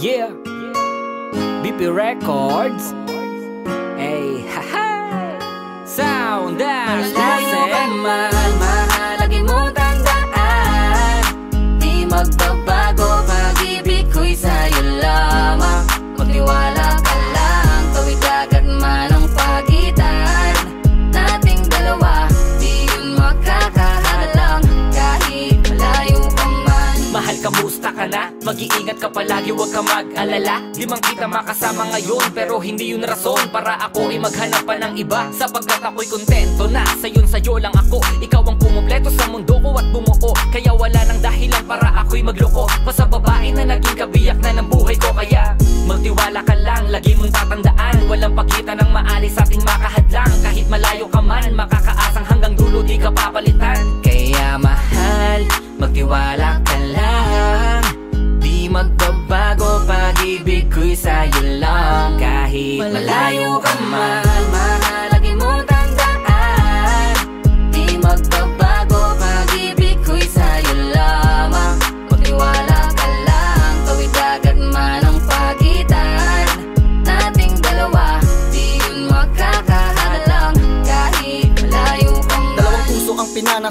Yeah. BP Records. Hey, haha Sound Dash Mag-iingat ka palagi, huwag ka mag-alala. Di man kita makasama ngayon Pero hindi yun rason Para ako ay maghanap pa ng iba. Sapagkat ako'y kontento na Sayon sa'yo lang ako. Ikaw ang kumumpleto sa mundo ko at bumuo. Kaya wala nang dahilan para ako'y magloko. Pa sa babae na naging kabiyak na ng buhay ko Kaya magtiwala ka lang. Lagi mong tatandaan Walang pagitan ng maalis sa ating makahadlang. Kahit malayo ka man Makakaasang hanggang dulo di ka papalitan. Kaya mahal, magtiwala ka lang sa'yo lang. Kahit malayo ka man,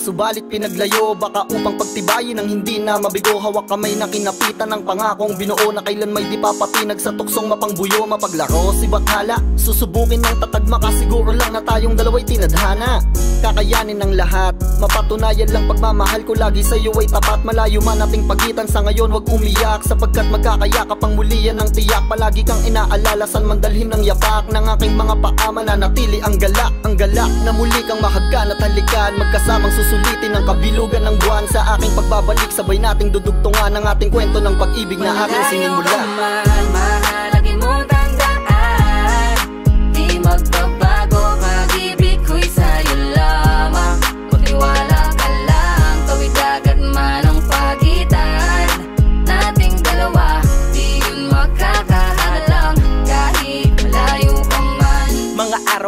subalit pinaglayo. Baka upang pagtibayin ang hindi na mabigo. Hawak kamay na kinapitan ng pangakong binuo Na kailan may di papatinag sa tuksong mapangbuyo. Mapaglaro si Bathala, susubukin ng tatagma Kasiguro lang na tayong dalawa'y tinadhana. Kakayanin ng lahat, mapatunayan lang pagmamahal ko. Lagi sa'yo ay tapat, malayo man ating pagitan. Sa ngayon wag umiyak, sapagkat magkakayakap ang muli. Yan ng tiyak Palagi kang inaalala, san man dalhin ng yapak Ng aking mga paa mananatili ang galak. Ang galak na muli kang mahagkan at halikan. Magkasamang susulitin ang kabilugan ng buwan Sa aking pagbabalik, sabay nating dudugtungan Ang ating kwento ng pag-ibig na ating sinimula. Malayo ka man,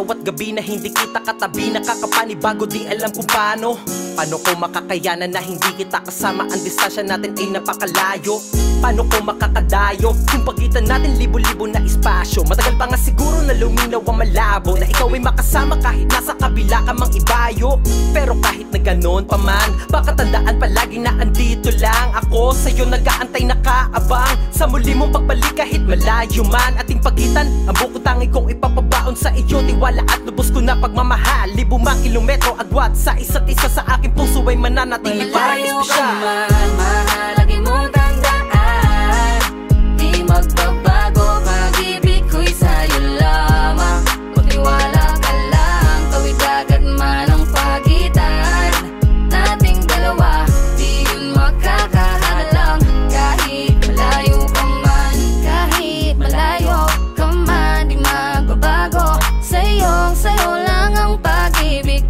araw at gabi na hindi kita katabi. Nakakapanibago di alam kung paano. Paano ko makakayanan na hindi kita kasama? Ang distansya natin ay napakalayo Paano ko makakadayo? Kung pagitan natin libo-libo na espasyo. Matagal pa nga siguro na luminaw ang malabo Na ikaw ay makasama kahit nasa kabila ka mang ibayo. Pero kahit na ganon pa man Baka tandaan palagi na andito lang. Ako sa'yo nag-aantay nakaabang. Sa muli mong pagbalik kahit malayo man. Ating pagitan ang buko tangi kong ipapabaon sa iyo. Tiwala at lubos ko na pagmamahal. Libo mang kilometro agwat sa isa't isa sa aking puso ay mananatili. Ka espesyal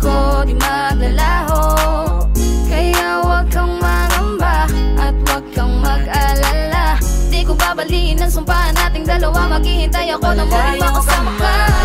ko Di maglalaho kaya wag kang mangamba at wag kang mag-alala. Di ko babaliin ang sumpa nating dalawa Maghihintay ako na muli makasama ka